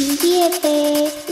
请闭呗。